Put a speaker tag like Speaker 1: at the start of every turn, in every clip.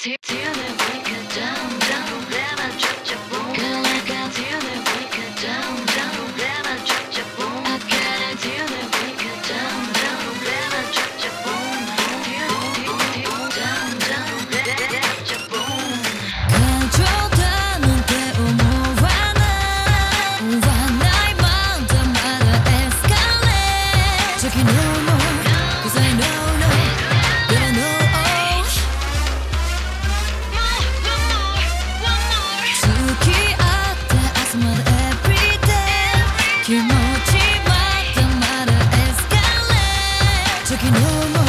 Speaker 1: till, they break it down.
Speaker 2: No. my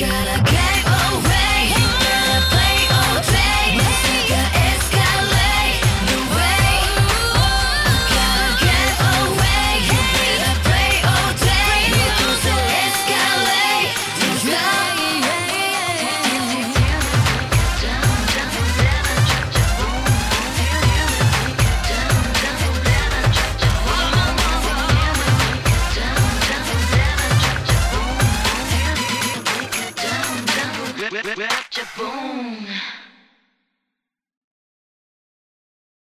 Speaker 2: gotta get